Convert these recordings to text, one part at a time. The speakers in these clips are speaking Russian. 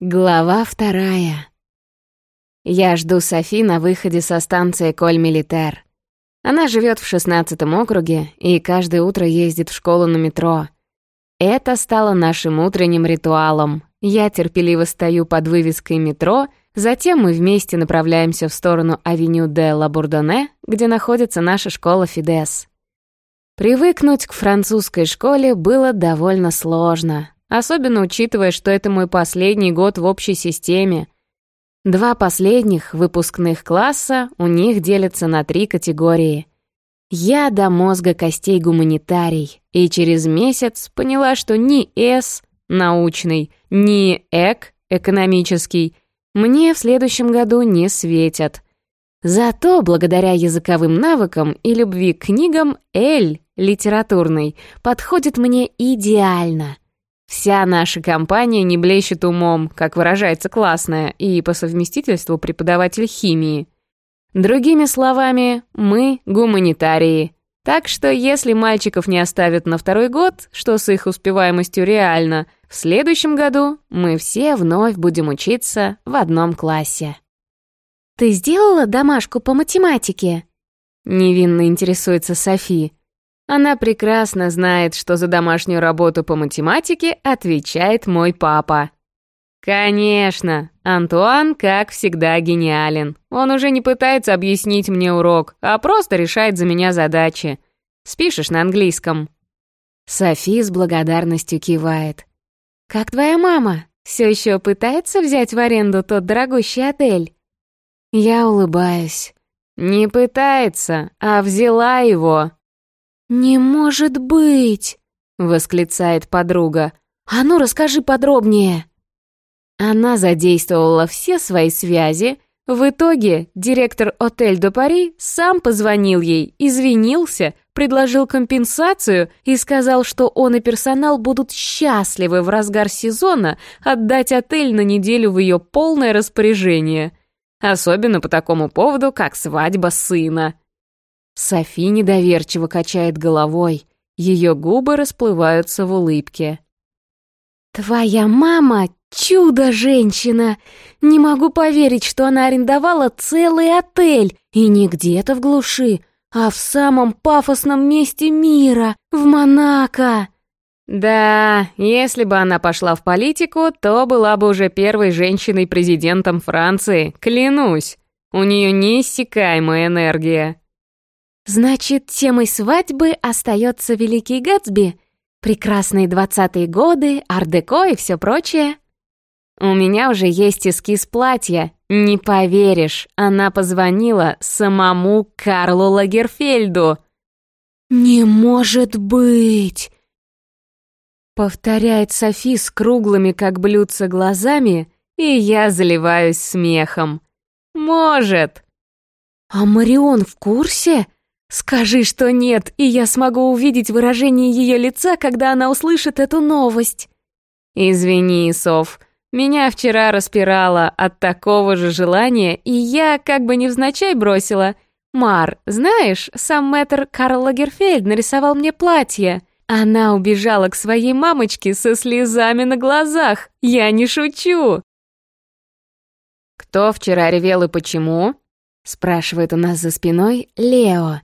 Глава вторая. Я жду Софи на выходе со станции Коль-Милитер. Она живет в шестнадцатом округе и каждое утро ездит в школу на метро. Это стало нашим утренним ритуалом. Я терпеливо стою под вывеской метро, затем мы вместе направляемся в сторону авеню де ла Бурдоне, где находится наша школа Фидес. Привыкнуть к французской школе было довольно сложно. Особенно учитывая, что это мой последний год в общей системе. Два последних выпускных класса у них делятся на три категории. Я до мозга костей гуманитарий, и через месяц поняла, что ни С, научный, ни ЭК, экономический, мне в следующем году не светят. Зато благодаря языковым навыкам и любви к книгам Л, литературный, подходит мне идеально — Вся наша компания не блещет умом, как выражается классная, и по совместительству преподаватель химии. Другими словами, мы гуманитарии. Так что если мальчиков не оставят на второй год, что с их успеваемостью реально, в следующем году мы все вновь будем учиться в одном классе. «Ты сделала домашку по математике?» Невинно интересуется Софи. Она прекрасно знает, что за домашнюю работу по математике отвечает мой папа. Конечно, Антуан, как всегда, гениален. Он уже не пытается объяснить мне урок, а просто решает за меня задачи. Спишешь на английском. Софи с благодарностью кивает. «Как твоя мама? Все еще пытается взять в аренду тот дорогущий отель?» Я улыбаюсь. «Не пытается, а взяла его». «Не может быть!» — восклицает подруга. «А ну, расскажи подробнее!» Она задействовала все свои связи. В итоге директор «Отель до Пари» сам позвонил ей, извинился, предложил компенсацию и сказал, что он и персонал будут счастливы в разгар сезона отдать отель на неделю в ее полное распоряжение. Особенно по такому поводу, как свадьба сына. Софи недоверчиво качает головой. Ее губы расплываются в улыбке. «Твоя мама — чудо-женщина! Не могу поверить, что она арендовала целый отель, и не где-то в глуши, а в самом пафосном месте мира, в Монако!» Да, если бы она пошла в политику, то была бы уже первой женщиной-президентом Франции, клянусь. У нее неиссякаемая энергия. Значит, темой свадьбы остается Великий Гэтсби, прекрасные двадцатые годы, ар-деко и все прочее. У меня уже есть эскиз платья. Не поверишь, она позвонила самому Карлу Лагерфельду. «Не может быть!» Повторяет Софи с круглыми, как блюдца, глазами, и я заливаюсь смехом. «Может!» «А Марион в курсе?» «Скажи, что нет, и я смогу увидеть выражение ее лица, когда она услышит эту новость». «Извини, Соф, меня вчера распирало от такого же желания, и я как бы невзначай бросила. Мар, знаешь, сам мэтр Карл Лагерфельд нарисовал мне платье. Она убежала к своей мамочке со слезами на глазах. Я не шучу». «Кто вчера ревел и почему?» спрашивает у нас за спиной Лео.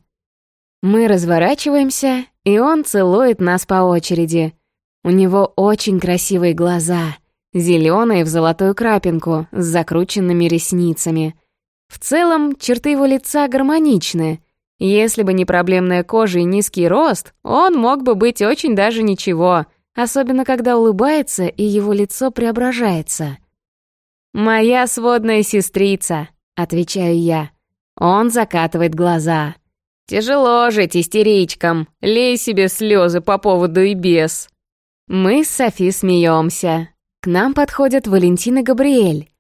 Мы разворачиваемся, и он целует нас по очереди. У него очень красивые глаза, зеленые в золотую крапинку, с закрученными ресницами. В целом, черты его лица гармоничны. Если бы не проблемная кожа и низкий рост, он мог бы быть очень даже ничего, особенно когда улыбается и его лицо преображается. «Моя сводная сестрица», — отвечаю я. Он закатывает глаза. Тяжело жить истеричкам, лей себе слезы по поводу и без. Мы с Софи смеемся. К нам подходят Валентин и Габриэль.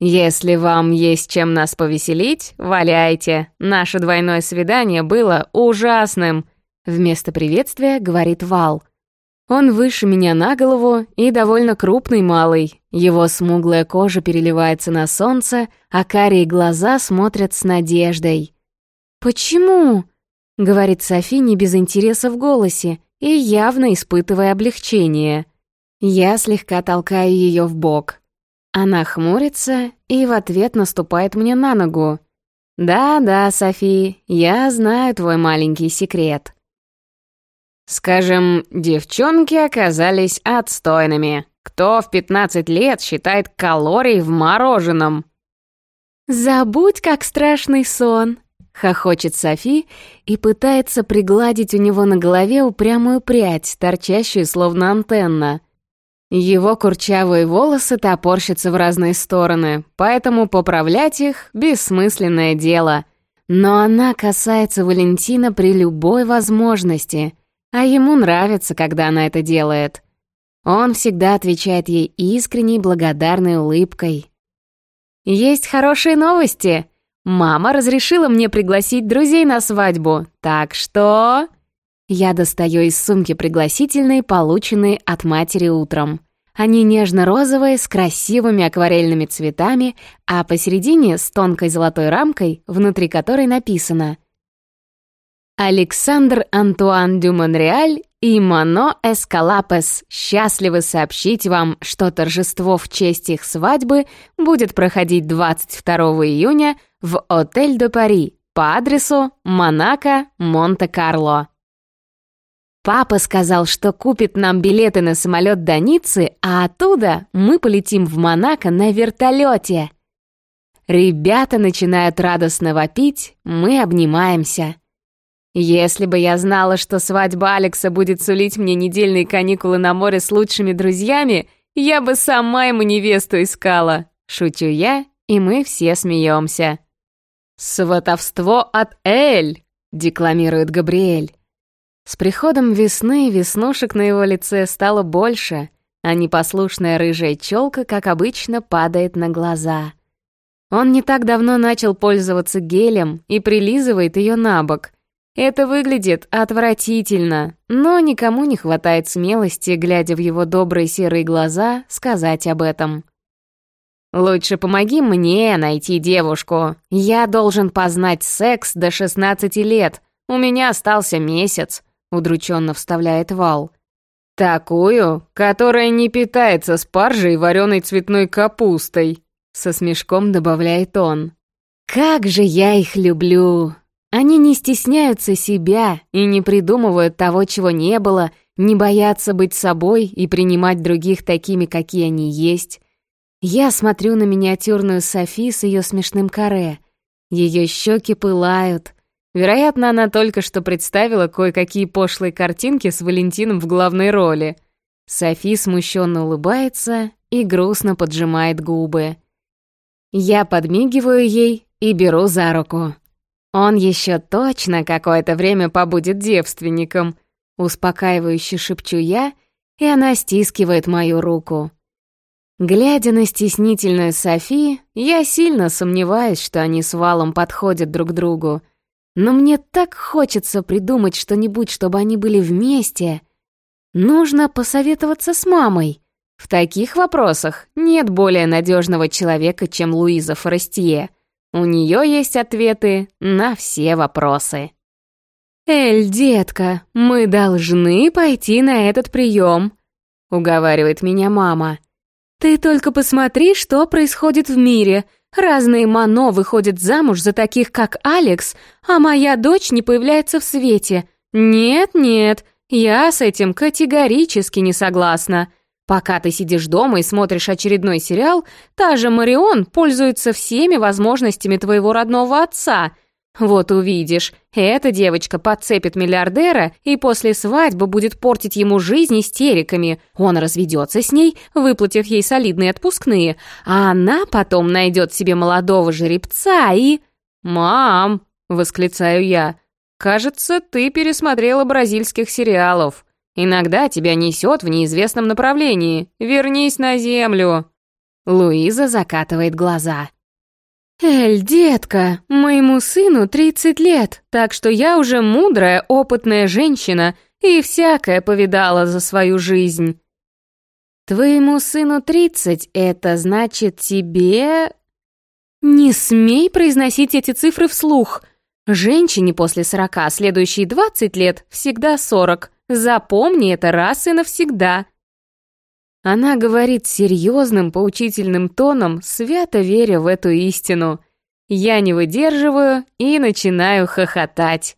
Если вам есть чем нас повеселить, валяйте. Наше двойное свидание было ужасным. Вместо приветствия говорит Вал. Он выше меня на голову и довольно крупный малый. Его смуглая кожа переливается на солнце, а карие глаза смотрят с надеждой. «Почему?» — говорит Софи не без интереса в голосе и явно испытывая облегчение. Я слегка толкаю ее в бок. Она хмурится и в ответ наступает мне на ногу. «Да-да, Софи, я знаю твой маленький секрет». Скажем, девчонки оказались отстойными. Кто в 15 лет считает калорий в мороженом? «Забудь, как страшный сон», — хохочет Софи и пытается пригладить у него на голове упрямую прядь, торчащую словно антенна. Его курчавые волосы топорщатся в разные стороны, поэтому поправлять их — бессмысленное дело. Но она касается Валентина при любой возможности, а ему нравится, когда она это делает. Он всегда отвечает ей искренней благодарной улыбкой. «Есть хорошие новости. Мама разрешила мне пригласить друзей на свадьбу, так что...» Я достаю из сумки пригласительные, полученные от матери утром. Они нежно-розовые, с красивыми акварельными цветами, а посередине с тонкой золотой рамкой, внутри которой написано «Александр Антуан дю Монреаль и Мано Эскалапес счастливы сообщить вам, что торжество в честь их свадьбы будет проходить 22 июня в Отель де Пари по адресу Монако, Монте-Карло. Папа сказал, что купит нам билеты на самолет до Ниццы, а оттуда мы полетим в Монако на вертолете. Ребята начинают радостно вопить, мы обнимаемся. Если бы я знала, что свадьба Алекса будет сулить мне недельные каникулы на море с лучшими друзьями, я бы сама ему невесту искала. Шучу я, и мы все смеемся. «Сватовство от Эль!» — декламирует Габриэль. С приходом весны веснушек на его лице стало больше, а непослушная рыжая челка, как обычно, падает на глаза. Он не так давно начал пользоваться гелем и прилизывает ее на бок. Это выглядит отвратительно, но никому не хватает смелости, глядя в его добрые серые глаза, сказать об этом. «Лучше помоги мне найти девушку. Я должен познать секс до 16 лет. У меня остался месяц», — удрученно вставляет Вал. «Такую, которая не питается спаржей и вареной цветной капустой», — со смешком добавляет он. «Как же я их люблю! Они не стесняются себя и не придумывают того, чего не было, не боятся быть собой и принимать других такими, какие они есть. Я смотрю на миниатюрную Софи с ее смешным каре. Ее щеки пылают. Вероятно, она только что представила кое-какие пошлые картинки с Валентином в главной роли. Софи смущенно улыбается и грустно поджимает губы. Я подмигиваю ей и беру за руку. Он еще точно какое-то время побудет девственником. Успокаивающе шепчу я, и она стискивает мою руку. Глядя на стеснительную Софи, я сильно сомневаюсь, что они с Валом подходят друг другу. Но мне так хочется придумать что-нибудь, чтобы они были вместе. Нужно посоветоваться с мамой. В таких вопросах нет более надежного человека, чем Луиза Форестье. У нее есть ответы на все вопросы. «Эль, детка, мы должны пойти на этот прием», — уговаривает меня мама. Ты только посмотри, что происходит в мире. Разные Мано выходят замуж за таких, как Алекс, а моя дочь не появляется в свете. Нет-нет, я с этим категорически не согласна. Пока ты сидишь дома и смотришь очередной сериал, та же Марион пользуется всеми возможностями твоего родного отца — вот увидишь, эта девочка подцепит миллиардера и после свадьбы будет портить ему жизнь истериками. Он разведется с ней, выплатив ей солидные отпускные, а она потом найдет себе молодого жеребца и... «Мам!» — восклицаю я. «Кажется, ты пересмотрела бразильских сериалов. Иногда тебя несет в неизвестном направлении. Вернись на землю!» Луиза закатывает глаза. «Эль, детка, моему сыну 30 лет, так что я уже мудрая, опытная женщина и всякое повидала за свою жизнь». «Твоему сыну 30, это значит тебе...» «Не смей произносить эти цифры вслух. Женщине после 40, следующие 20 лет, всегда 40. Запомни это раз и навсегда». Она говорит серьезным, поучительным тоном, свято веря в эту истину. Я не выдерживаю и начинаю хохотать.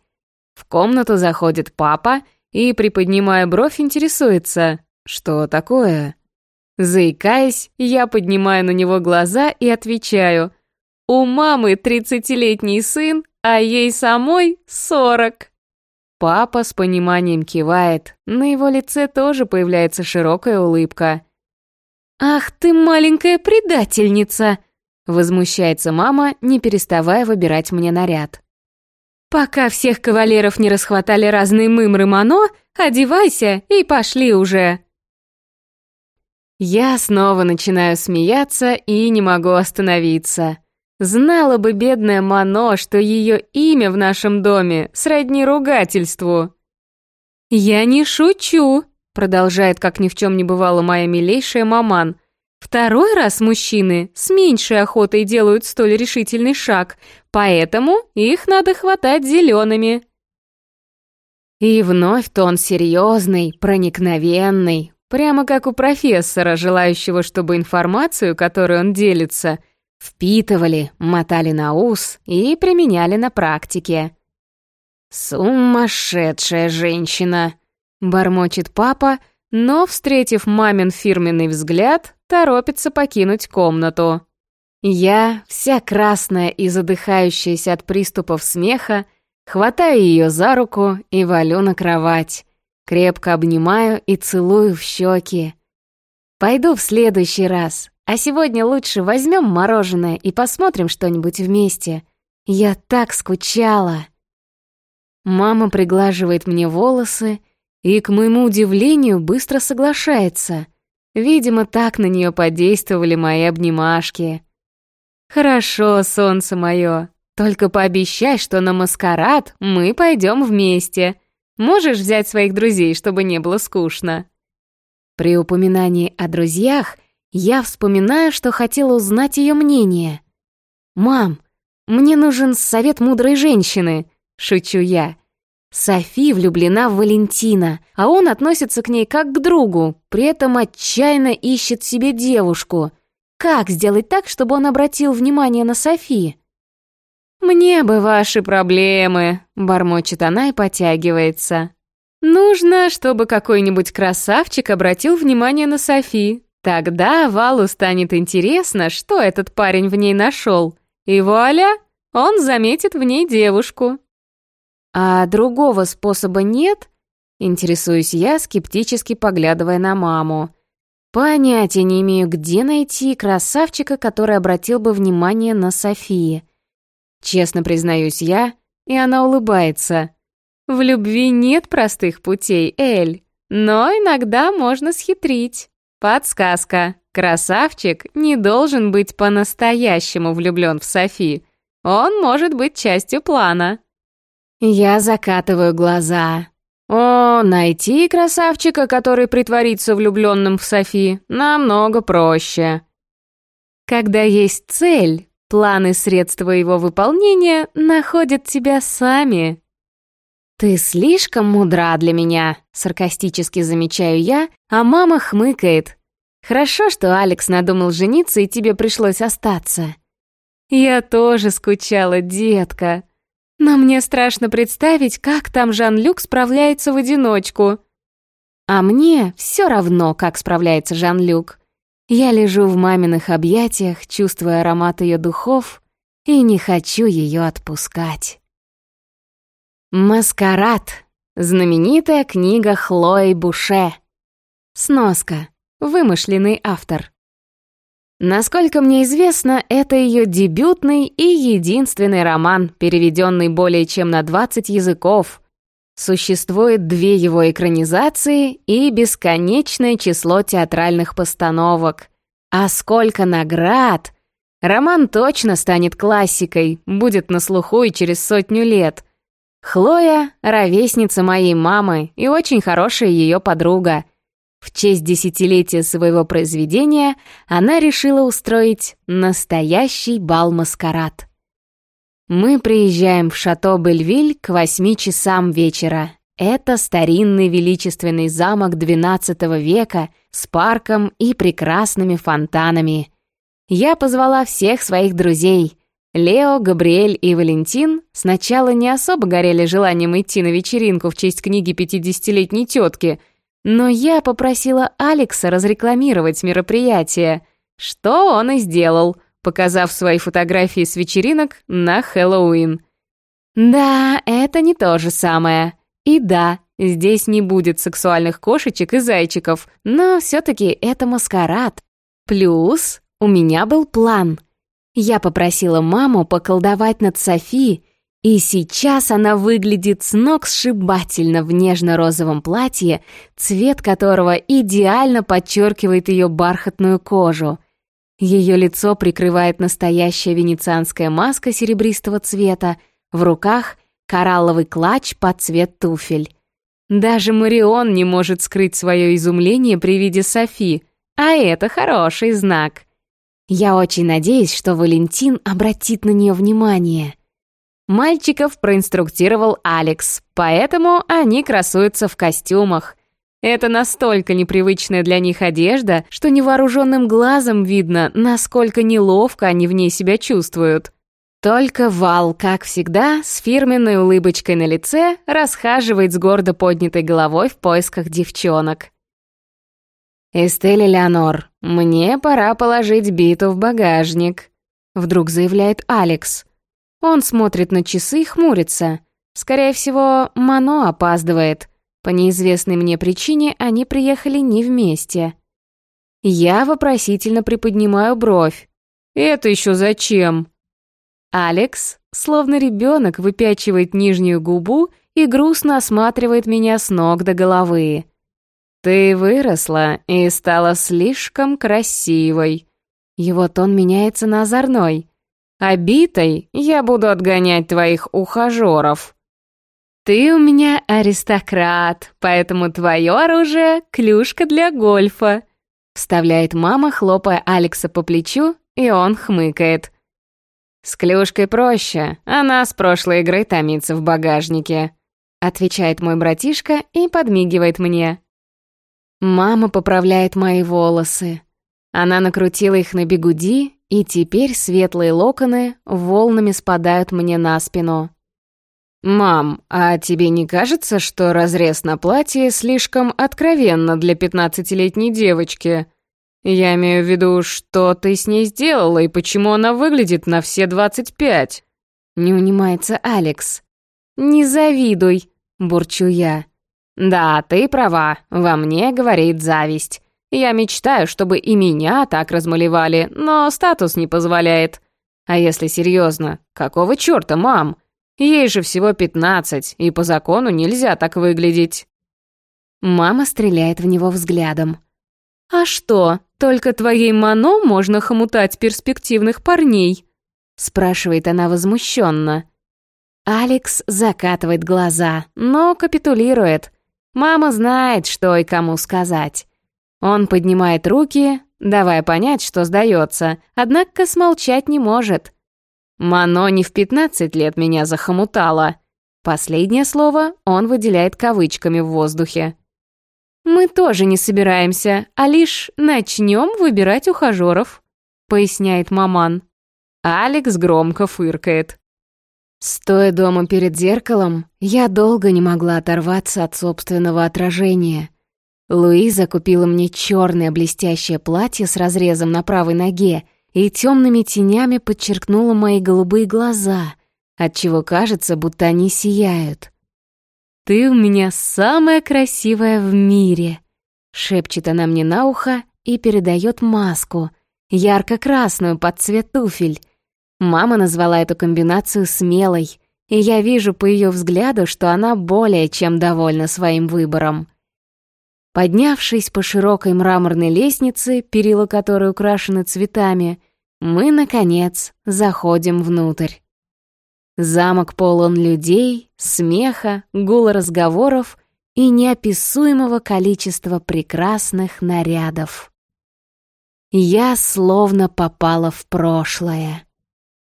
В комнату заходит папа и, приподнимая бровь, интересуется. «Что такое?» Заикаясь, я поднимаю на него глаза и отвечаю. «У мамы тридцатилетний сын, а ей самой сорок». Папа с пониманием кивает, на его лице тоже появляется широкая улыбка. «Ах ты маленькая предательница!» Возмущается мама, не переставая выбирать мне наряд. «Пока всех кавалеров не расхватали разные мымры Мано, одевайся и пошли уже!» Я снова начинаю смеяться и не могу остановиться. Знала бы бедная Мано, что ее имя в нашем доме сродни ругательству. «Я не шучу», — продолжает, как ни в чем не бывало моя милейшая маман. «Второй раз мужчины с меньшей охотой делают столь решительный шаг, поэтому их надо хватать зелеными». И вновь тон серьезный, проникновенный, прямо как у профессора, желающего, чтобы информацию, которой он делится — Впитывали, мотали на ус и применяли на практике. «Сумасшедшая женщина!» — бормочет папа, но, встретив мамин фирменный взгляд, торопится покинуть комнату. Я, вся красная и задыхающаяся от приступов смеха, хватаю ее за руку и валю на кровать. Крепко обнимаю и целую в щеки. Пойду в следующий раз, а сегодня лучше возьмем мороженое и посмотрим что-нибудь вместе. Я так скучала. Мама приглаживает мне волосы и, к моему удивлению, быстро соглашается. Видимо, так на нее подействовали мои обнимашки. «Хорошо, солнце мое, только пообещай, что на маскарад мы пойдем вместе. Можешь взять своих друзей, чтобы не было скучно?» При упоминании о друзьях я вспоминаю, что хотела узнать ее мнение. «Мам, мне нужен совет мудрой женщины», — шучу я. Софи влюблена в Валентина, а он относится к ней как к другу, при этом отчаянно ищет себе девушку. Как сделать так, чтобы он обратил внимание на Софи? «Мне бы ваши проблемы», — бормочет она и потягивается. «Нужно, чтобы какой-нибудь красавчик обратил внимание на Софи. Тогда Валу станет интересно, что этот парень в ней нашел. И вуаля, он заметит в ней девушку. А другого способа нет? Интересуюсь я, скептически поглядывая на маму. Понятия не имею, где найти красавчика, который обратил бы внимание на Софии. Честно признаюсь я, и она улыбается. В любви нет простых путей, Эль, но иногда можно схитрить. Подсказка. Красавчик не должен быть по-настоящему влюблен в Софи. Он может быть частью плана. Я закатываю глаза. О, найти красавчика, который притворится влюбленным в Софи, намного проще. Когда есть цель, планы средства его выполнения находят тебя сами. «Ты слишком мудра для меня», — саркастически замечаю я, а мама хмыкает. «Хорошо, что Алекс надумал жениться, и тебе пришлось остаться». «Я тоже скучала, детка. Но мне страшно представить, как там Жан-Люк справляется в одиночку». А мне все равно, как справляется Жан-Люк. Я лежу в маминых объятиях, чувствуя аромат ее духов, и не хочу ее отпускать. Маскарад. Знаменитая книга Хлои Буше. Сноска. Вымышленный автор. Насколько мне известно, это ее дебютный и единственный роман, переведенный более чем на 20 языков. Существует две его экранизации и бесконечное число театральных постановок. А сколько наград! Роман точно станет классикой, будет на слуху и через сотню лет — Хлоя — ровесница моей мамы и очень хорошая ее подруга. В честь десятилетия своего произведения она решила устроить настоящий бал-маскарад. Мы приезжаем в шато Бельвиль к восьми часам вечера. это старинный величественный замок XII века с парком и прекрасными фонтанами. Я позвала всех своих друзей. Лео, Габриэль и Валентин сначала не особо горели желанием идти на вечеринку в честь книги 50-летней тетки, но я попросила Алекса разрекламировать мероприятие, что он и сделал, показав свои фотографии с вечеринок на Хэллоуин. Да, это не то же самое. И да, здесь не будет сексуальных кошечек и зайчиков, но все-таки это маскарад. Плюс у меня был план. Я попросила маму поколдовать над Софи, и сейчас она выглядит с ног сшибательно в нежно-розовом платье, цвет которого идеально подчеркивает ее бархатную кожу. Ее лицо прикрывает настоящая венецианская маска серебристого цвета, в руках коралловый клатч под цвет туфель. Даже Марион не может скрыть свое изумление при виде Софи, а это хороший знак. Я очень надеюсь, что Валентин обратит на нее внимание. Мальчиков проинструктировал Алекс, поэтому они красуются в костюмах. Это настолько непривычная для них одежда, что невооруженным глазом видно, насколько неловко они в ней себя чувствуют. Только Вал, как всегда, с фирменной улыбочкой на лице, расхаживает с гордо поднятой головой в поисках девчонок. «Эстель Леонор, мне пора положить биту в багажник», — вдруг заявляет Алекс. Он смотрит на часы и хмурится. Скорее всего, Мано опаздывает. По неизвестной мне причине они приехали не вместе. Я вопросительно приподнимаю бровь. «Это еще зачем?» Алекс, словно ребенок, выпячивает нижнюю губу и грустно осматривает меня с ног до головы. «Ты выросла и стала слишком красивой». Его тон меняется на озорной. «Обитой я буду отгонять твоих ухажеров». «Ты у меня аристократ, поэтому твое оружие — клюшка для гольфа», вставляет мама, хлопая Алекса по плечу, и он хмыкает. «С клюшкой проще, она с прошлой игры томится в багажнике», отвечает мой братишка и подмигивает мне. Мама поправляет мои волосы. Она накрутила их на бегуди, и теперь светлые локоны волнами спадают мне на спину. «Мам, а тебе не кажется, что разрез на платье слишком откровенно для пятнадцатилетней девочки?» «Я имею в виду, что ты с ней сделала и почему она выглядит на все двадцать пять?» Не унимается Алекс. «Не завидуй», — бурчу я. «Да, ты права, во мне говорит зависть. Я мечтаю, чтобы и меня так размалевали, но статус не позволяет. А если серьезно, какого черта, мам? Ей же всего пятнадцать, и по закону нельзя так выглядеть». Мама стреляет в него взглядом. «А что, только твоей Мано можно хомутать перспективных парней?» спрашивает она возмущенно. Алекс закатывает глаза, но капитулирует. Мама знает, что и кому сказать. Он поднимает руки, давая понять, что сдается, однако смолчать не может. «Мано не в пятнадцать лет меня захомутала». Последнее слово он выделяет кавычками в воздухе. «Мы тоже не собираемся, а лишь начнем выбирать ухажеров», — поясняет маман. Алекс громко фыркает. Стоя дома перед зеркалом, я долго не могла оторваться от собственного отражения. Луиза купила мне черное блестящее платье с разрезом на правой ноге и темными тенями подчеркнула мои голубые глаза, отчего кажется, будто они сияют. «Ты у меня самая красивая в мире!» Шепчет она мне на ухо и передает маску, ярко-красную под цвет туфель. Мама назвала эту комбинацию смелой, и я вижу по ее взгляду, что она более чем довольна своим выбором. Поднявшись по широкой мраморной лестнице, перила которой украшены цветами, мы, наконец, заходим внутрь. Замок полон людей, смеха, гула разговоров и неописуемого количества прекрасных нарядов. Я словно попала в прошлое.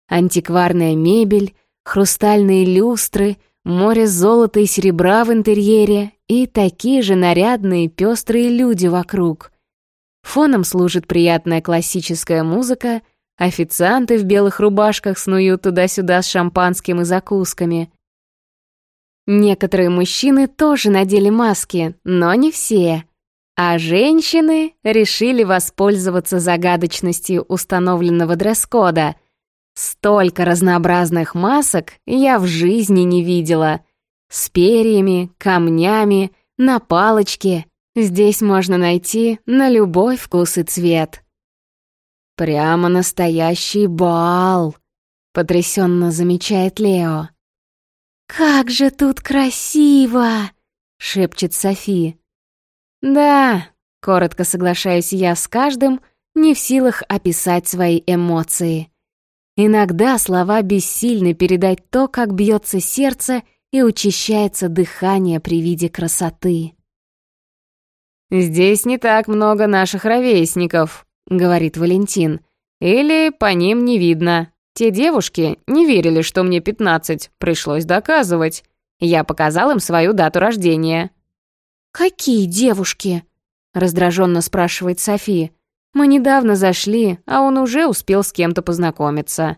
Антикварная мебель, хрустальные люстры, море золота и серебра в интерьере и такие же нарядные пестрые люди вокруг. Фоном служит приятная классическая музыка, официанты в белых рубашках снуют туда-сюда с шампанским и закусками. Некоторые мужчины тоже надели маски, но не все. А женщины решили воспользоваться загадочностью установленного дресс-кода. Столько разнообразных масок я в жизни не видела. С перьями, камнями, на палочке. Здесь можно найти на любой вкус и цвет. «Прямо настоящий бал», — потрясенно замечает Лео. «Как же тут красиво!» — шепчет Софи. «Да», — коротко соглашаюсь я с каждым, не в силах описать свои эмоции. Иногда слова бессильны передать то, как бьется сердце и учащается дыхание при виде красоты. «Здесь не так много наших ровесников», — говорит Валентин. «Или по ним не видно. Те девушки не верили, что мне пятнадцать, пришлось доказывать. Я показал им свою дату рождения». «Какие девушки?» — раздраженно спрашивает Софи. «Мы недавно зашли, а он уже успел с кем-то познакомиться».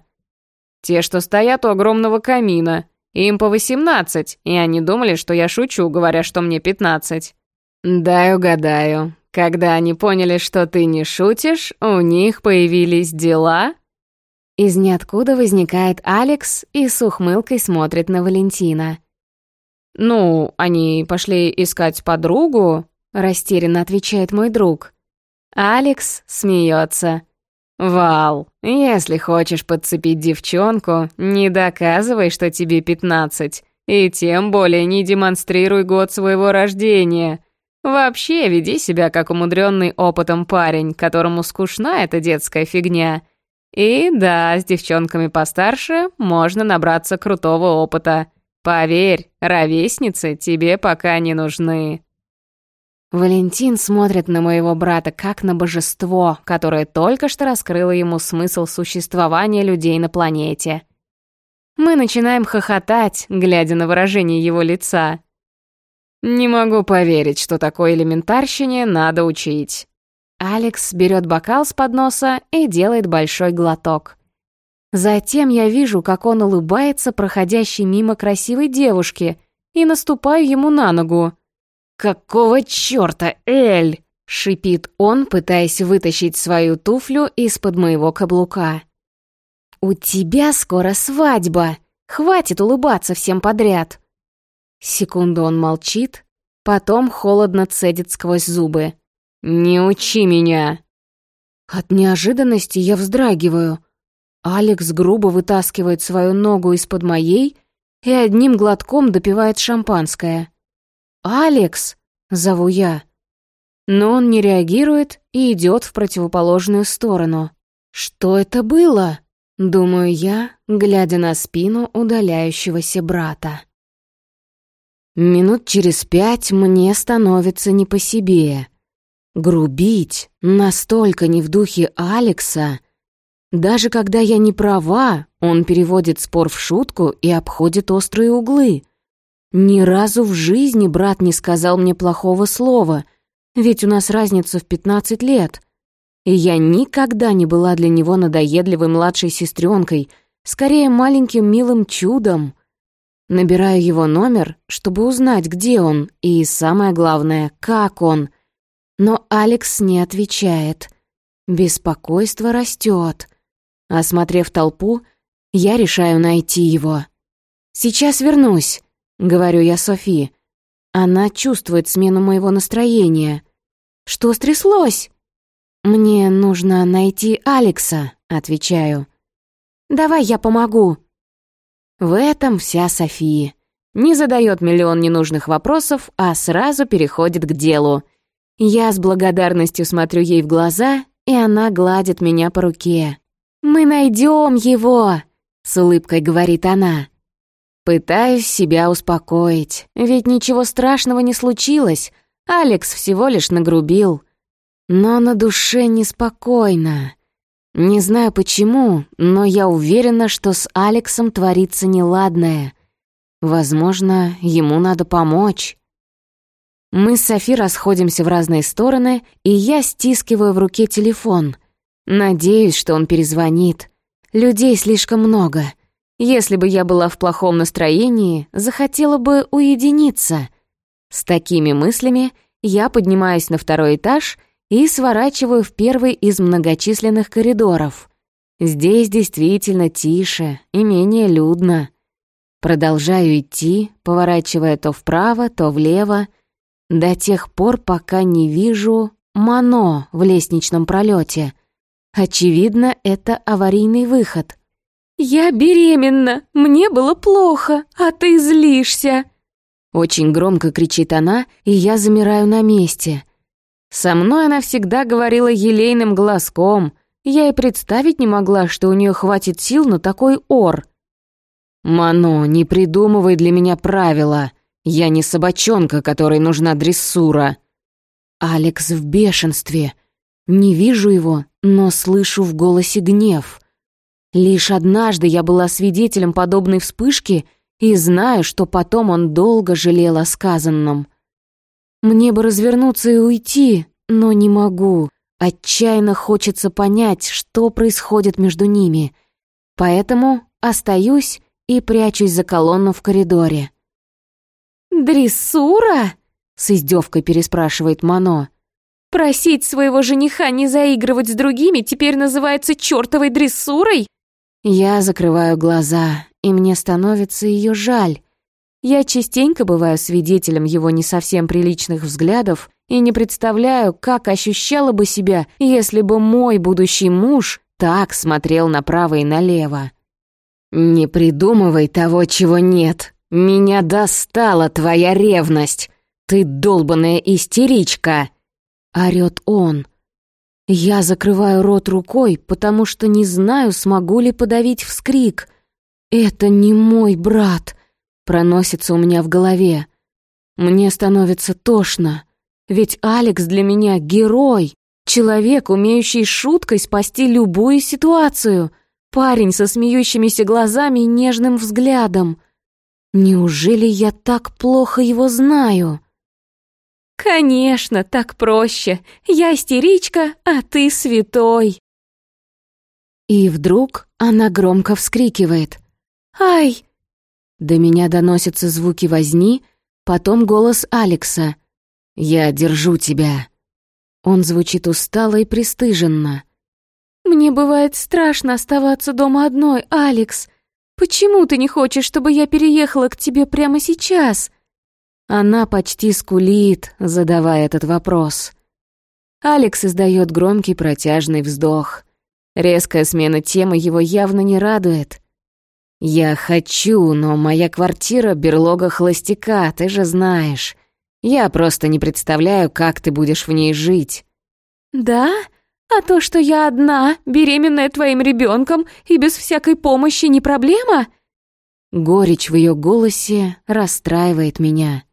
«Те, что стоят у огромного камина. Им по восемнадцать, и они думали, что я шучу, говоря, что мне пятнадцать». «Дай угадаю. Когда они поняли, что ты не шутишь, у них появились дела?» Из ниоткуда возникает Алекс и с ухмылкой смотрит на Валентина. «Ну, они пошли искать подругу», — растерянно отвечает мой друг. Алекс смеется. «Вал, если хочешь подцепить девчонку, не доказывай, что тебе пятнадцать, и тем более не демонстрируй год своего рождения. Вообще веди себя как умудренный опытом парень, которому скучна эта детская фигня. И да, с девчонками постарше можно набраться крутого опыта». Поверь, ровесницы тебе пока не нужны. Валентин смотрит на моего брата как на божество, которое только что раскрыло ему смысл существования людей на планете. Мы начинаем хохотать, глядя на выражение его лица. Не могу поверить, что такой элементарщине надо учить. Алекс берет бокал с подноса и делает большой глоток. Затем я вижу, как он улыбается проходящей мимо красивой девушке и наступаю ему на ногу. «Какого чёрта, Эль?» — шипит он, пытаясь вытащить свою туфлю из-под моего каблука. «У тебя скоро свадьба! Хватит улыбаться всем подряд!» Секунду он молчит, потом холодно цедит сквозь зубы. «Не учи меня!» От неожиданности я вздрагиваю — Алекс грубо вытаскивает свою ногу из-под моей и одним глотком допивает шампанское. «Алекс!» — зову я. Но он не реагирует и идет в противоположную сторону. «Что это было?» — думаю я, глядя на спину удаляющегося брата. Минут через пять мне становится не по себе. Грубить настолько не в духе Алекса даже когда я не права, он переводит спор в шутку и обходит острые углы. Ни разу в жизни брат не сказал мне плохого слова, ведь у нас разница в 15 лет. И я никогда не была для него надоедливой младшей сестренкой, скорее маленьким милым чудом. Набираю его номер, чтобы узнать, где он, и самое главное, как он. Но Алекс не отвечает. Беспокойство растет. Осмотрев толпу, я решаю найти его. «Сейчас вернусь», — говорю я Софи. Она чувствует смену моего настроения. «Что стряслось?» «Мне нужно найти Алекса», — отвечаю. «Давай я помогу». В этом вся София. Не задает миллион ненужных вопросов, а сразу переходит к делу. Я с благодарностью смотрю ей в глаза, и она гладит меня по руке. «Мы найдем его!» — с улыбкой говорит она. Пытаюсь себя успокоить, ведь ничего страшного не случилось. Алекс всего лишь нагрубил. Но на душе неспокойно. Не знаю почему, но я уверена, что с Алексом творится неладное. Возможно, ему надо помочь. Мы с Софи расходимся в разные стороны, и я стискиваю в руке телефон. Надеюсь, что он перезвонит. Людей слишком много. Если бы я была в плохом настроении, захотела бы уединиться. С такими мыслями я поднимаюсь на второй этаж и сворачиваю в первый из многочисленных коридоров. Здесь действительно тише и менее людно. Продолжаю идти, поворачивая то вправо, то влево, до тех пор, пока не вижу Мано в лестничном пролете. Очевидно, это аварийный выход. «Я беременна, мне было плохо, а ты злишься!» Очень громко кричит она, и я замираю на месте. Со мной она всегда говорила елейным глазком. Я и представить не могла, что у нее хватит сил на такой ор. «Мано, не придумывай для меня правила. Я не собачонка, которой нужна дрессура». Алекс в бешенстве. Не вижу его, но слышу в голосе гнев. Лишь однажды я была свидетелем подобной вспышки и знаю, что потом он долго жалел о сказанном. Мне бы развернуться и уйти, но не могу. Отчаянно хочется понять, что происходит между ними. Поэтому остаюсь и прячусь за колонну в коридоре. «Дрессура?» — с издевкой переспрашивает Мано. «Просить своего жениха не заигрывать с другими теперь называется чертовой дрессурой?» Я закрываю глаза, и мне становится ее жаль. Я частенько бываю свидетелем его не совсем приличных взглядов и не представляю, как ощущала бы себя, если бы мой будущий муж так смотрел направо и налево. «Не придумывай того, чего нет. Меня достала твоя ревность. Ты долбаная истеричка!» Орёт он. Я закрываю рот рукой, потому что не знаю, смогу ли подавить вскрик. «Это не мой брат», — проносится у меня в голове. Мне становится тошно, ведь Алекс для меня герой, человек, умеющий шуткой спасти любую ситуацию, парень со смеющимися глазами и нежным взглядом. Неужели я так плохо его знаю?» «Конечно, так проще. Я истеричка, а ты святой». И вдруг она громко вскрикивает. «Ай!» До меня доносятся звуки возни, потом голос Алекса. «Я держу тебя». Он звучит устало и пристыженно. «Мне бывает страшно оставаться дома одной, Алекс. Почему ты не хочешь, чтобы я переехала к тебе прямо сейчас?» Она почти скулит, задавая этот вопрос. Алекс издает громкий протяжный вздох. Резкая смена темы его явно не радует. «Я хочу, но моя квартира — берлога холостяка, ты же знаешь. Я просто не представляю, как ты будешь в ней жить». «Да? А то, что я одна, беременная твоим ребенком и без всякой помощи, не проблема?» Горечь в ее голосе расстраивает меня.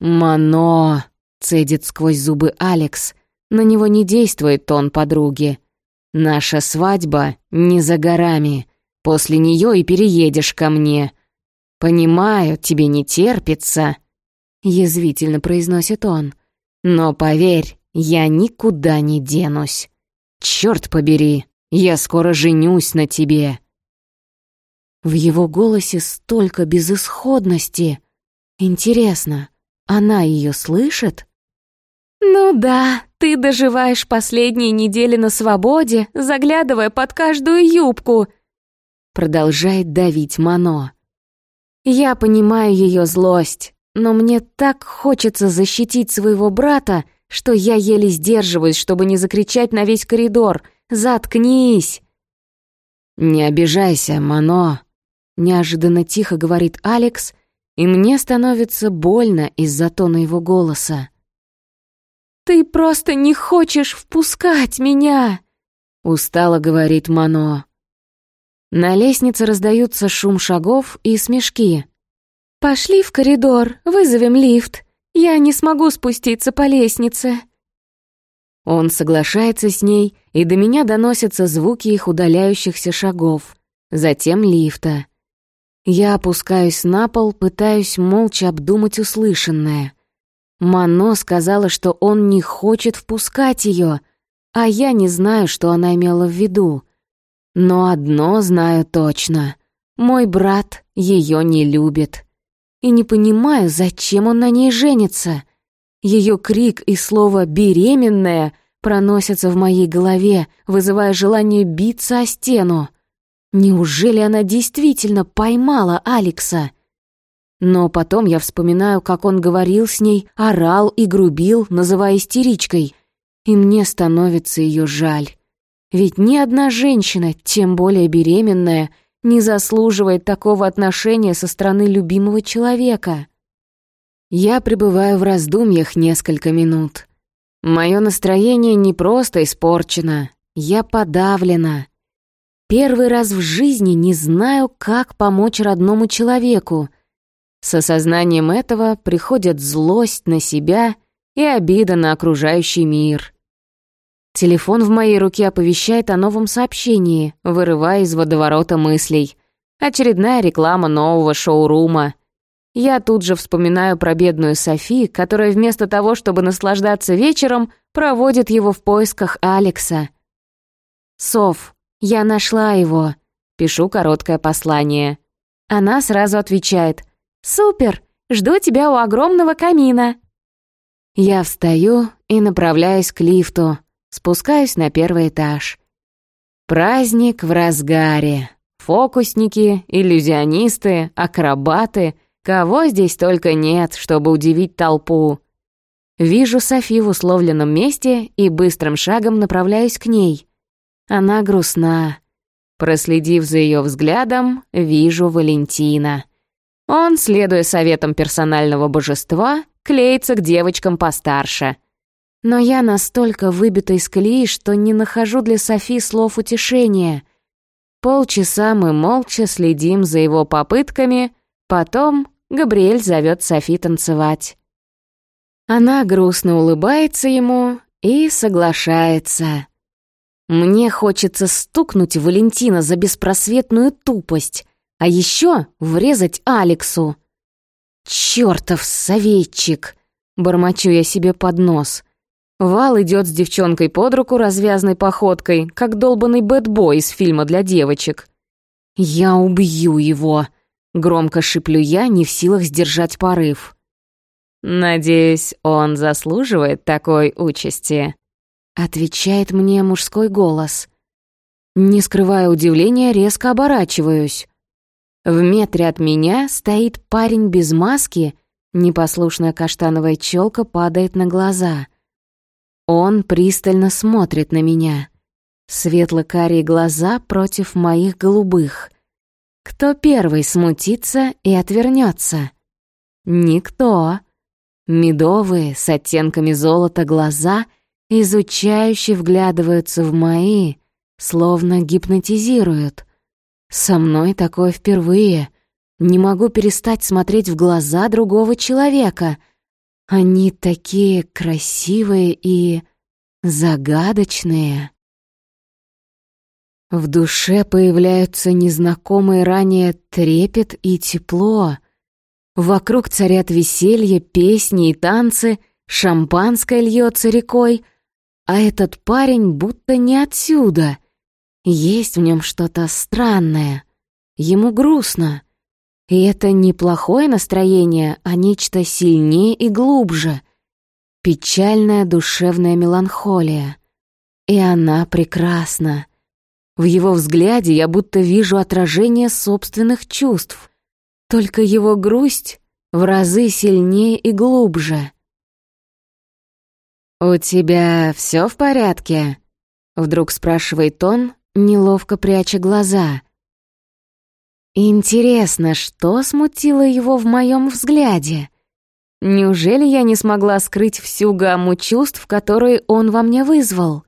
«Мано!» — цедит сквозь зубы Алекс. На него не действует тон подруги. «Наша свадьба не за горами. После нее и переедешь ко мне. Понимаю, тебе не терпится», — язвительно произносит он. «Но поверь, я никуда не денусь. Черт побери, я скоро женюсь на тебе». В его голосе столько безысходности. Интересно, она ее слышит? «Ну да, ты доживаешь последние недели на свободе, заглядывая под каждую юбку», продолжает давить Мано. Я понимаю ее злость, но мне так хочется защитить своего брата, что я еле сдерживаюсь, чтобы не закричать на весь коридор «Заткнись!». «Не обижайся, Мано», — неожиданно тихо говорит Алекс — и мне становится больно из-за тона его голоса. «Ты просто не хочешь впускать меня!» — устало говорит Мано. На лестнице раздаются шум шагов и смешки. «Пошли в коридор, вызовем лифт. Я не смогу спуститься по лестнице». Он соглашается с ней, и до меня доносятся звуки их удаляющихся шагов, затем лифта. Я опускаюсь на пол, пытаюсь молча обдумать услышанное. Мано сказала, что он не хочет впускать ее, а я не знаю, что она имела в виду. Но одно знаю точно. Мой брат ее не любит. И не понимаю, зачем он на ней женится. Ее крик и слово «беременная» проносятся в моей голове, вызывая желание биться о стену. Неужели она действительно поймала Алекса? Но потом я вспоминаю, как он говорил с ней, орал и грубил, называя истеричкой, и мне становится ее жаль. Ведь ни одна женщина, тем более беременная, не заслуживает такого отношения со стороны любимого человека. Я пребываю в раздумьях несколько минут. Мое настроение не просто испорчено, я подавлена. Первый раз в жизни не знаю, как помочь родному человеку. С осознанием этого приходят злость на себя и обида на окружающий мир. Телефон в моей руке оповещает о новом сообщении, вырывая из водоворота мыслей. Очередная реклама нового шоурума. Я тут же вспоминаю про бедную Софи, которая вместо того, чтобы наслаждаться вечером, проводит его в поисках Алекса. «Соф, «Я нашла его», — пишу короткое послание. Она сразу отвечает «Супер! Жду тебя у огромного камина». Я встаю и направляюсь к лифту, спускаюсь на первый этаж. Праздник в разгаре. Фокусники, иллюзионисты, акробаты. Кого здесь только нет, чтобы удивить толпу. Вижу Софи в условленном месте и быстрым шагом направляюсь к ней. Она грустна. Проследив за ее взглядом, вижу Валентина. Он, следуя советам персонального божества, клеится к девочкам постарше. Но я настолько выбита из колеи, что не нахожу для Софи слов утешения. Полчаса мы молча следим за его попытками, потом Габриэль зовет Софи танцевать. Она грустно улыбается ему и соглашается. Мне хочется стукнуть Валентина за беспросветную тупость, а еще врезать Алексу. «Чёртов советчик!» — бормочу я себе под нос. Вал идет с девчонкой под руку развязной походкой, как долбанный бэтбой из фильма для девочек. «Я убью его!» — громко шиплю я, не в силах сдержать порыв. «Надеюсь, он заслуживает такой участи», Отвечает мне мужской голос. Не скрывая удивления, резко оборачиваюсь. В метре от меня стоит парень без маски, непослушная каштановая челка падает на глаза. Он пристально смотрит на меня. Светло-карие глаза против моих голубых. Кто первый смутится и отвернется? Никто. Медовые, с оттенками золота глаза изучающе вглядываются в мои, словно гипнотизируют. Со мной такое впервые. Не могу перестать смотреть в глаза другого человека. Они такие красивые и загадочные. В душе появляются незнакомые ранее трепет и тепло. Вокруг царят веселье, песни и танцы, шампанское льется рекой — а этот парень будто не отсюда. Есть в нем что-то странное. Ему грустно. И это не плохое настроение, а нечто сильнее и глубже. Печальная душевная меланхолия. И она прекрасна. В его взгляде я будто вижу отражение собственных чувств. Только его грусть в разы сильнее и глубже. «У тебя все в порядке?» — вдруг спрашивает он, неловко пряча глаза. «Интересно, что смутило его в моем взгляде? Неужели я не смогла скрыть всю гамму чувств, которые он во мне вызвал?»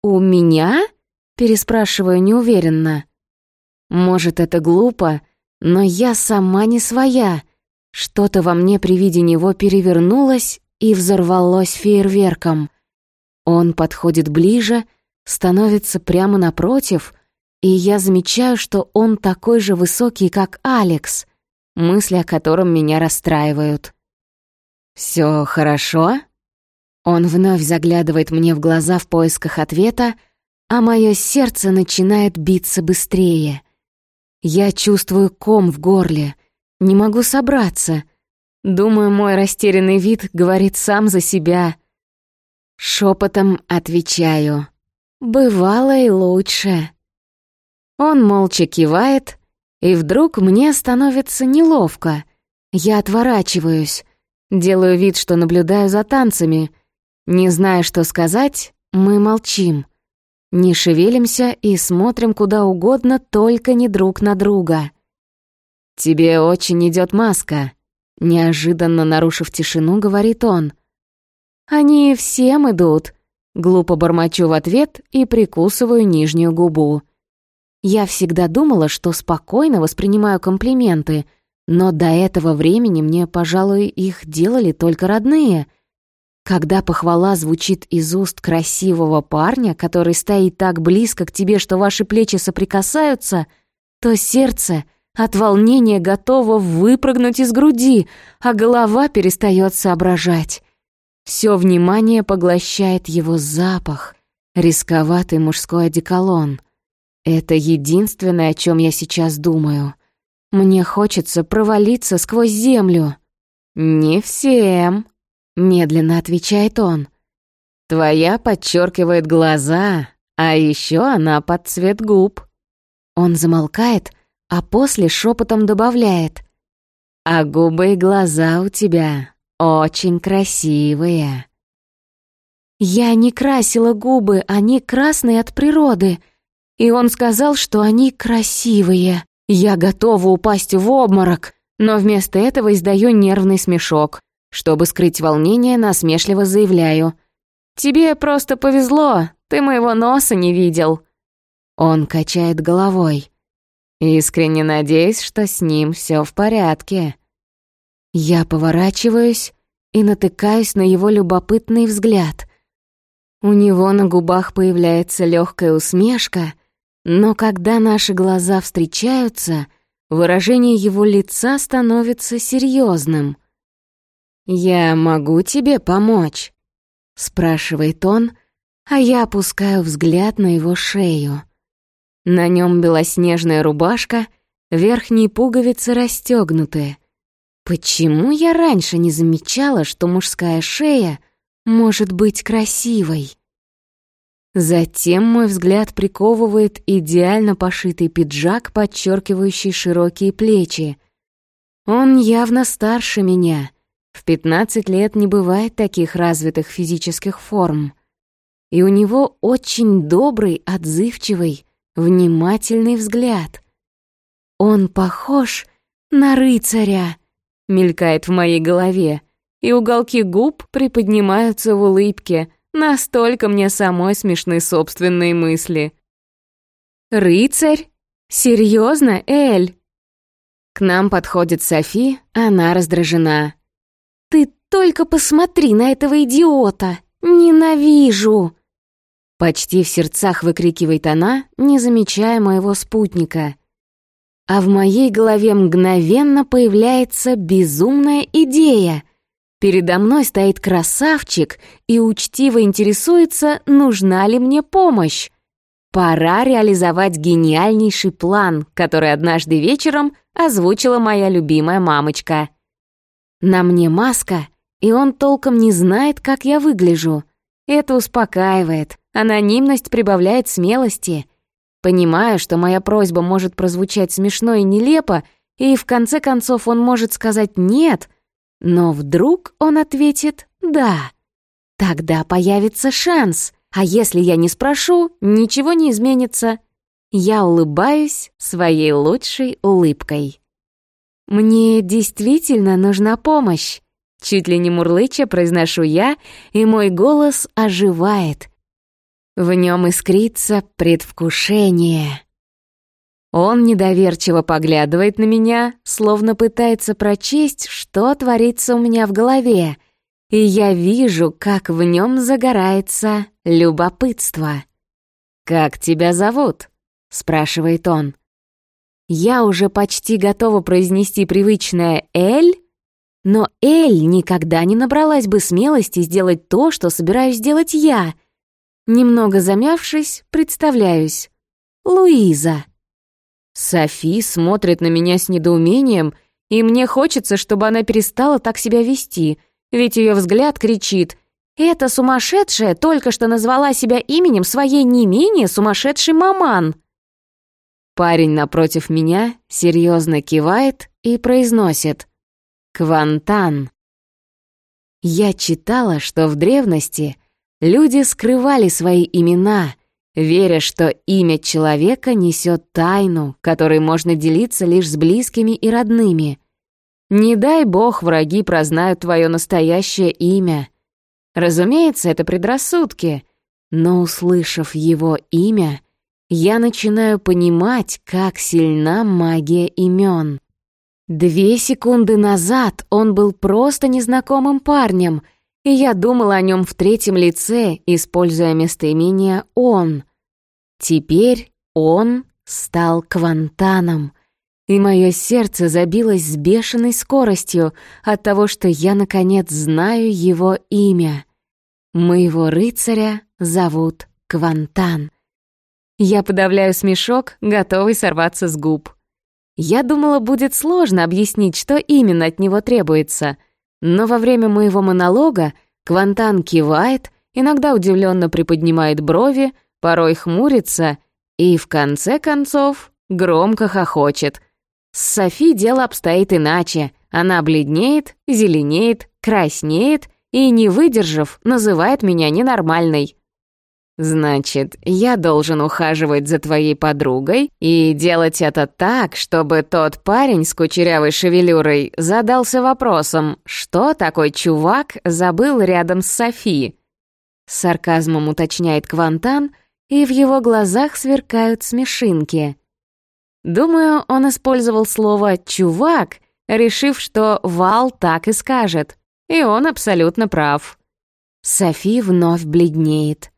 «У меня?» — переспрашиваю неуверенно. «Может, это глупо, но я сама не своя. Что-то во мне при виде него перевернулось и взорвалось фейерверком. Он подходит ближе, становится прямо напротив, и я замечаю, что он такой же высокий, как Алекс, мысли о котором меня расстраивают. «Всё хорошо?» Он вновь заглядывает мне в глаза в поисках ответа, а мое сердце начинает биться быстрее. Я чувствую ком в горле, не могу собраться. Думаю, мой растерянный вид говорит сам за себя. Шепотом отвечаю. «Бывало и лучше». Он молча кивает, и вдруг мне становится неловко. Я отворачиваюсь, делаю вид, что наблюдаю за танцами. Не зная, что сказать, мы молчим. Не шевелимся и смотрим куда угодно, только не друг на друга. «Тебе очень идет маска», — неожиданно нарушив тишину, говорит он. «Они всем идут», — глупо бормочу в ответ и прикусываю нижнюю губу. Я всегда думала, что спокойно воспринимаю комплименты, но до этого времени мне, пожалуй, их делали только родные. Когда похвала звучит из уст красивого парня, который стоит так близко к тебе, что ваши плечи соприкасаются, то сердце от волнения готово выпрыгнуть из груди, а голова перестает соображать. Все внимание поглощает его запах, рисковатый мужской одеколон — это единственное, о чем я сейчас думаю. Мне хочется провалиться сквозь землю. «Не всем», — медленно отвечает он. «Твоя подчеркивает глаза, а еще она под цвет губ». Он замолкает, а после шепотом добавляет. «А губы и глаза у тебя очень красивые». «Я не красила губы, они красные от природы», и он сказал, что они красивые. Я готова упасть в обморок, но вместо этого издаю нервный смешок. Чтобы скрыть волнение, насмешливо заявляю. «Тебе просто повезло, ты моего носа не видел». Он качает головой. Искренне надеюсь, что с ним все в порядке. Я поворачиваюсь и натыкаюсь на его любопытный взгляд. У него на губах появляется легкая усмешка, но когда наши глаза встречаются, выражение его лица становится серьезным. «Я могу тебе помочь?» — спрашивает он, а я опускаю взгляд на его шею. На нем белоснежная рубашка, верхние пуговицы расстегнуты. Почему я раньше не замечала, что мужская шея может быть красивой? Затем мой взгляд приковывает идеально пошитый пиджак, подчеркивающий широкие плечи. Он явно старше меня. В 15 лет не бывает таких развитых физических форм. И у него очень добрый, отзывчивый, внимательный взгляд. Он похож на рыцаря, мелькает в моей голове, и уголки губ приподнимаются в улыбке — Настолько мне самой смешны собственные мысли. «Рыцарь? Серьезно, Эль?» К нам подходит Софи, она раздражена. «Ты только посмотри на этого идиота! Ненавижу!» Почти в сердцах выкрикивает она, не замечая моего спутника. А в моей голове мгновенно появляется безумная идея — Передо мной стоит красавчик и учтиво интересуется, нужна ли мне помощь. Пора реализовать гениальнейший план, который однажды вечером озвучила моя любимая мамочка. На мне маска, и он толком не знает, как я выгляжу. Это успокаивает, анонимность прибавляет смелости. Понимаю, что моя просьба может прозвучать смешно и нелепо, и в конце концов он может сказать «нет», но вдруг он ответит «да». Тогда появится шанс, а если я не спрошу, ничего не изменится. Я улыбаюсь своей лучшей улыбкой. «Мне действительно нужна помощь», — чуть ли не мурлыча произношу я, и мой голос оживает. В нем искрится предвкушение. Он недоверчиво поглядывает на меня, словно пытается прочесть, что творится у меня в голове, и я вижу, как в нем загорается любопытство. «Как тебя зовут?» — спрашивает он. Я уже почти готова произнести привычное «эль», но Эль никогда не набралась бы смелости сделать то, что собираюсь сделать я. Немного замявшись, представляюсь. Луиза. Софи смотрит на меня с недоумением, и мне хочется, чтобы она перестала так себя вести, ведь ее взгляд кричит «Эта сумасшедшая только что назвала себя именем своей не менее сумасшедшей маман». Парень напротив меня серьезно кивает и произносит «Квантан». Я читала, что в древности люди скрывали свои имена, веря, что имя человека несет тайну, которой можно делиться лишь с близкими и родными. Не дай бог враги прознают твое настоящее имя. Разумеется, это предрассудки, но, услышав его имя, я начинаю понимать, как сильна магия имен. Две секунды назад он был просто незнакомым парнем, и я думала о нем в третьем лице, используя местоимение «он». Теперь он стал Квантаном, и мое сердце забилось с бешеной скоростью от того, что я, наконец, знаю его имя. Моего рыцаря зовут Квантан. Я подавляю смешок, готовый сорваться с губ. Я думала, будет сложно объяснить, что именно от него требуется, но во время моего монолога Квантан кивает, иногда удивленно приподнимает брови, порой хмурится и, в конце концов, громко хохочет. С Софи дело обстоит иначе. Она бледнеет, зеленеет, краснеет и, не выдержав, называет меня ненормальной. «Значит, я должен ухаживать за твоей подругой и делать это так, чтобы тот парень с кучерявой шевелюрой задался вопросом, что такой чувак забыл рядом с Софи?» С сарказмом уточняет Квантан, и в его глазах сверкают смешинки. Думаю, он использовал слово «чувак», решив, что Вал так и скажет, и он абсолютно прав. Софи вновь бледнеет.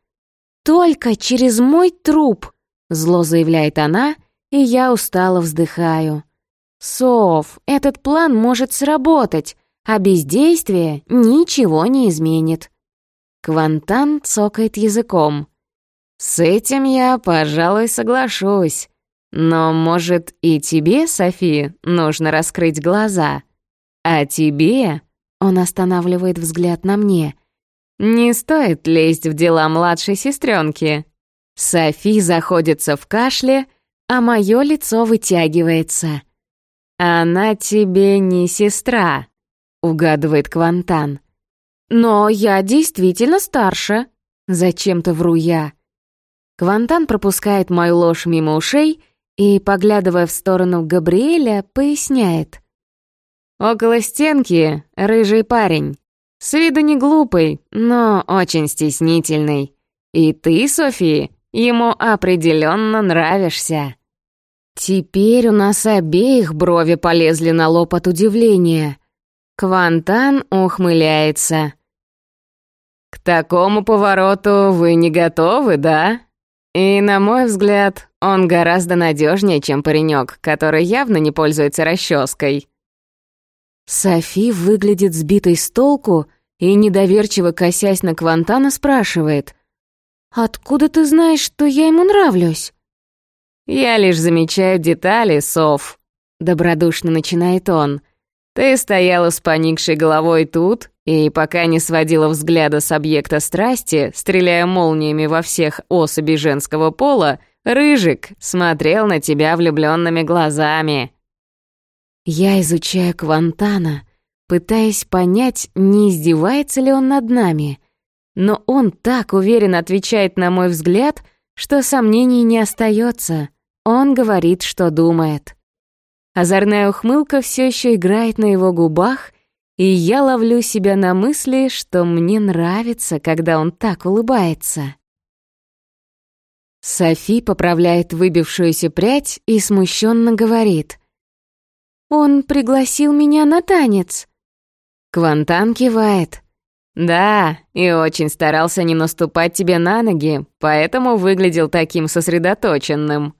«Только через мой труп!» — зло заявляет она, и я устало вздыхаю. «Сов, этот план может сработать, а бездействие ничего не изменит». Квантан цокает языком. «С этим я, пожалуй, соглашусь. Но, может, и тебе, Софи, нужно раскрыть глаза? А тебе...» Он останавливает взгляд на мне — не стоит лезть в дела младшей сестренки. Софи заходится в кашле, а мое лицо вытягивается. «Она тебе не сестра», — угадывает Квантан. «Но я действительно старше», — зачем-то вру я. Квантан пропускает мою ложь мимо ушей и, поглядывая в сторону Габриэля, поясняет. «Около стенки рыжий парень. С виду не глупый, но очень стеснительный. И ты, Софи, ему определенно нравишься. Теперь у нас обеих брови полезли на лоб от удивления. Квантан ухмыляется. «К такому повороту вы не готовы, да?» И, на мой взгляд, он гораздо надежнее, чем паренек, который явно не пользуется расческой. Софи выглядит сбитой с толку и, недоверчиво косясь на Квантана, спрашивает. «Откуда ты знаешь, что я ему нравлюсь?» «Я лишь замечаю детали, Сов», — добродушно начинает он. «Ты стояла с поникшей головой тут, и пока не сводила взгляда с объекта страсти, стреляя молниями во всех особей женского пола, Рыжик смотрел на тебя влюбленными глазами». Я изучаю Квантана, пытаясь понять, не издевается ли он над нами. Но он так уверенно отвечает на мой взгляд, что сомнений не остается. Он говорит, что думает. Озорная ухмылка все еще играет на его губах, и я ловлю себя на мысли, что мне нравится, когда он так улыбается. Софи поправляет выбившуюся прядь и смущенно говорит. «Он пригласил меня на танец». Квантан кивает. «Да, и очень старался не наступать тебе на ноги, поэтому выглядел таким сосредоточенным».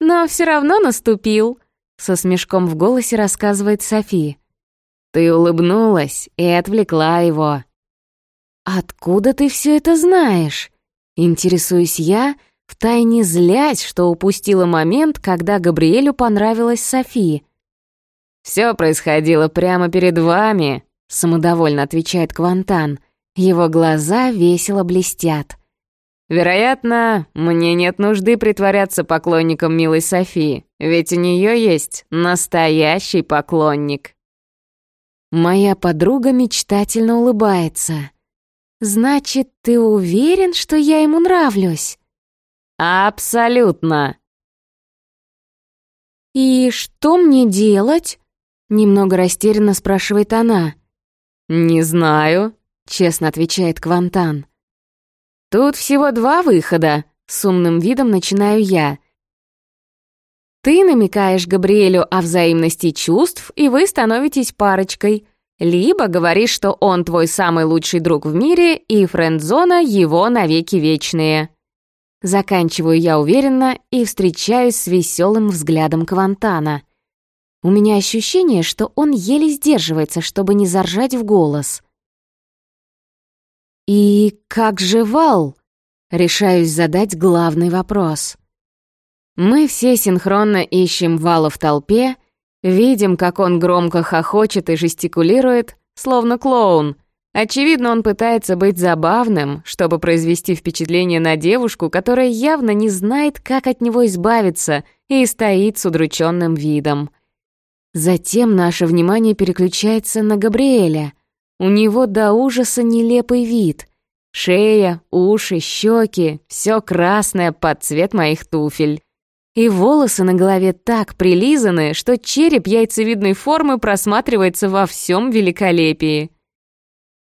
но все равно наступил», — со смешком в голосе рассказывает Софи. «Ты улыбнулась и отвлекла его». «Откуда ты все это знаешь?» Интересуюсь я, втайне злясь, что упустила момент, когда Габриэлю понравилась Софи. «Все происходило прямо перед вами», — самодовольно отвечает Квантан. Его глаза весело блестят. «Вероятно, мне нет нужды притворяться поклонником милой Софии, ведь у нее есть настоящий поклонник». Моя подруга мечтательно улыбается. «Значит, ты уверен, что я ему нравлюсь?» «Абсолютно!» «И что мне делать?» Немного растерянно спрашивает она. «Не знаю», — честно отвечает Квантан. «Тут всего два выхода», — с умным видом начинаю я. «Ты намекаешь Габриэлю о взаимности чувств, и вы становитесь парочкой. Либо говоришь, что он твой самый лучший друг в мире, и френд-зона его навеки вечные». Заканчиваю я уверенно и встречаюсь с веселым взглядом Квантана. У меня ощущение, что он еле сдерживается, чтобы не заржать в голос. «И как же Вал?» Решаюсь задать главный вопрос. Мы все синхронно ищем Вала в толпе, видим, как он громко хохочет и жестикулирует, словно клоун. Очевидно, он пытается быть забавным, чтобы произвести впечатление на девушку, которая явно не знает, как от него избавиться, и стоит с удрученным видом. Затем наше внимание переключается на Габриэля. У него до ужаса нелепый вид. Шея, уши, щеки — все красное под цвет моих туфель. И волосы на голове так прилизаны, что череп яйцевидной формы просматривается во всем великолепии.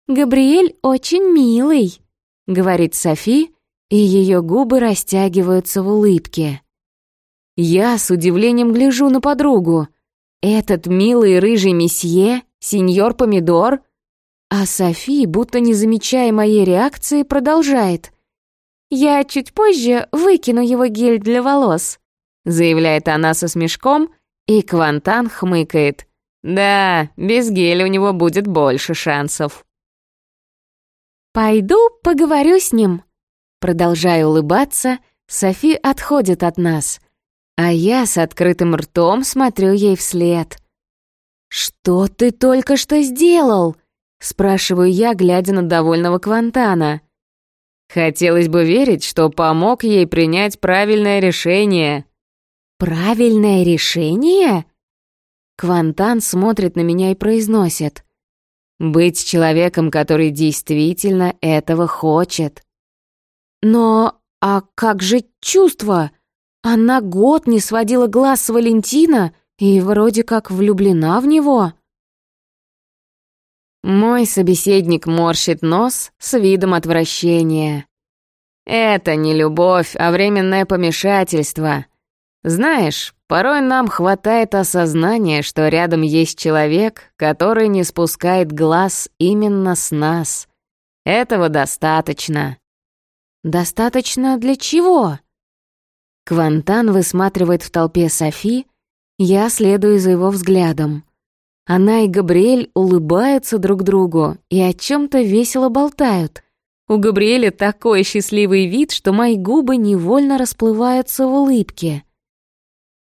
«Габриэль очень милый», — говорит Софи, и ее губы растягиваются в улыбке. Я с удивлением гляжу на подругу. Этот милый рыжий месье, сеньор Помидор? А Софи, будто не замечая моей реакции, продолжает. «Я чуть позже выкину его гель для волос», заявляет она со смешком, и Квантан хмыкает. «Да, без геля у него будет больше шансов». «Пойду поговорю с ним». Продолжая улыбаться, Софи отходит от нас. А я с открытым ртом смотрю ей вслед. «Что ты только что сделал?» — спрашиваю я, глядя на довольного Квантана. «Хотелось бы верить, что помог ей принять правильное решение». «Правильное решение?» Квантан смотрит на меня и произносит. «Быть человеком, который действительно этого хочет». «Но а как же чувства?» Она год не сводила глаз с Валентина и вроде как влюблена в него. Мой собеседник морщит нос с видом отвращения. Это не любовь, а временное помешательство. Знаешь, порой нам хватает осознания, что рядом есть человек, который не спускает глаз именно с нас. Этого достаточно. Достаточно для чего? Квантан высматривает в толпе Софи, я следую за его взглядом. Она и Габриэль улыбаются друг другу и о чем то весело болтают. У Габриэля такой счастливый вид, что мои губы невольно расплываются в улыбке.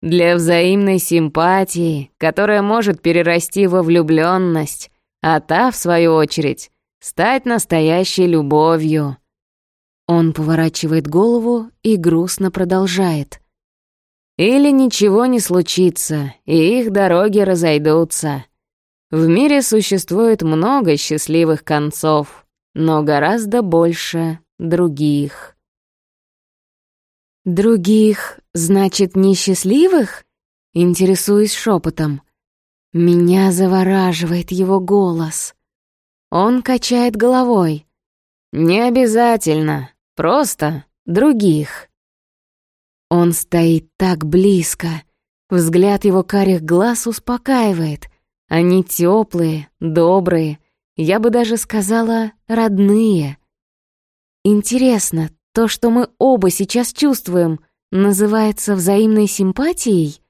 Для взаимной симпатии, которая может перерасти во влюбленность, а та, в свою очередь, стать настоящей любовью. Он поворачивает голову и грустно продолжает. Или ничего не случится, и их дороги разойдутся. В мире существует много счастливых концов, но гораздо больше других. «Других, значит, несчастливых?» Интересуюсь шепотом. Меня завораживает его голос. Он качает головой. «Не обязательно. Просто других. Он стоит так близко. Взгляд его карих глаз успокаивает. Они теплые, добрые, я бы даже сказала, родные. Интересно, то, что мы оба сейчас чувствуем, называется взаимной симпатией?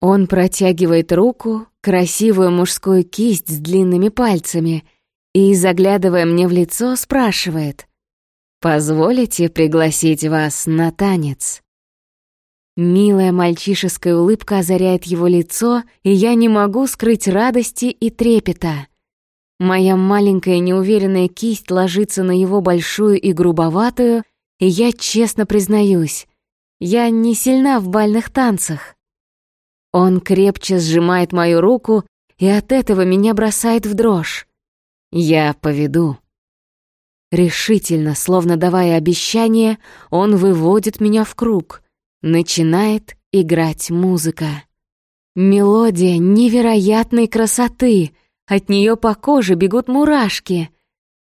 Он протягивает руку, красивую мужскую кисть с длинными пальцами, и, заглядывая мне в лицо, спрашивает, «Позволите пригласить вас на танец?» Милая мальчишеская улыбка озаряет его лицо, и я не могу скрыть радости и трепета. Моя маленькая неуверенная кисть ложится на его большую и грубоватую, и я честно признаюсь, я не сильна в бальных танцах. Он крепче сжимает мою руку, и от этого меня бросает в дрожь. Я поведу. Решительно, словно давая обещание, он выводит меня в круг. Начинает играть музыка. Мелодия невероятной красоты. От нее по коже бегут мурашки.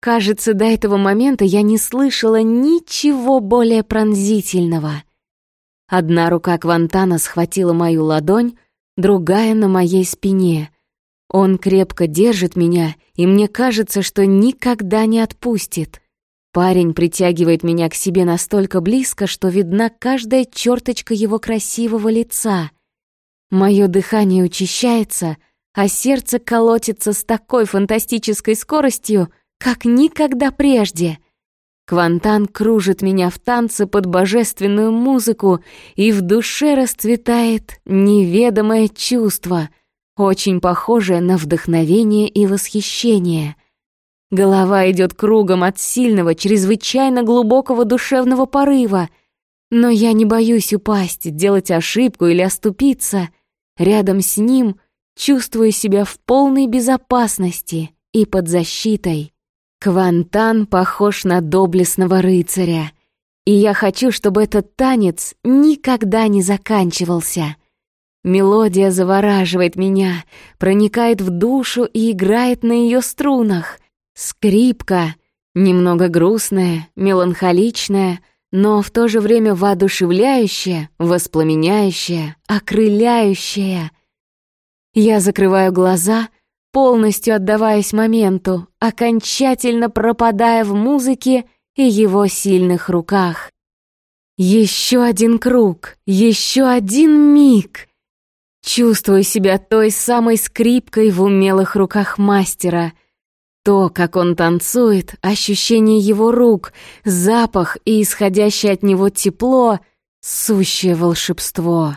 Кажется, до этого момента я не слышала ничего более пронзительного. Одна рука Квантана схватила мою ладонь, другая на моей спине. Он крепко держит меня, и мне кажется, что никогда не отпустит. Парень притягивает меня к себе настолько близко, что видна каждая черточка его красивого лица. Мое дыхание учащается, а сердце колотится с такой фантастической скоростью, как никогда прежде — Квантан кружит меня в танце под божественную музыку, и в душе расцветает неведомое чувство, очень похожее на вдохновение и восхищение. Голова идет кругом от сильного, чрезвычайно глубокого душевного порыва, но я не боюсь упасть, делать ошибку или оступиться. Рядом с ним чувствую себя в полной безопасности и под защитой. Квантан похож на доблестного рыцаря, и я хочу, чтобы этот танец никогда не заканчивался. Мелодия завораживает меня, проникает в душу и играет на ее струнах. Скрипка, немного грустная, меланхоличная, но в то же время воодушевляющая, воспламеняющая, окрыляющая. Я закрываю глаза — полностью отдаваясь моменту, окончательно пропадая в музыке и его сильных руках. Еще один круг, еще один миг. Чувствую себя той самой скрипкой в умелых руках мастера. То, как он танцует, ощущение его рук, запах и исходящее от него тепло — сущее волшебство.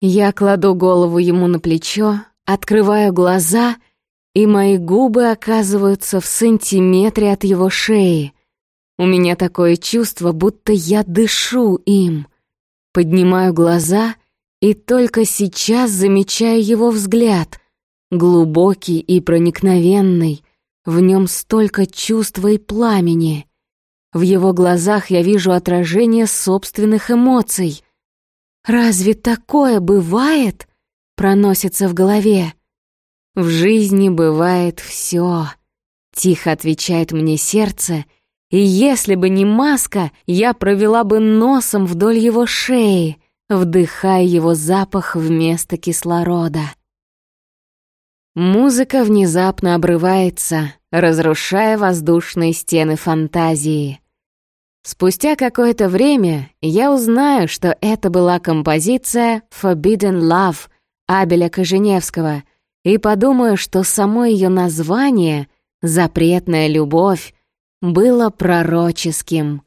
Я кладу голову ему на плечо, Открываю глаза, и мои губы оказываются в сантиметре от его шеи. У меня такое чувство, будто я дышу им. Поднимаю глаза и только сейчас замечаю его взгляд, глубокий и проникновенный. В нем столько чувства и пламени. В его глазах я вижу отражение собственных эмоций. Разве такое бывает? проносится в голове. В жизни бывает все. Тихо отвечает мне сердце, и если бы не маска, я провела бы носом вдоль его шеи, вдыхая его запах вместо кислорода. Музыка внезапно обрывается, разрушая воздушные стены фантазии. Спустя какое-то время я узнаю, что это была композиция «Forbidden Love» Абеля Коженевского и подумаю, что само ее название «Запретная любовь» было пророческим.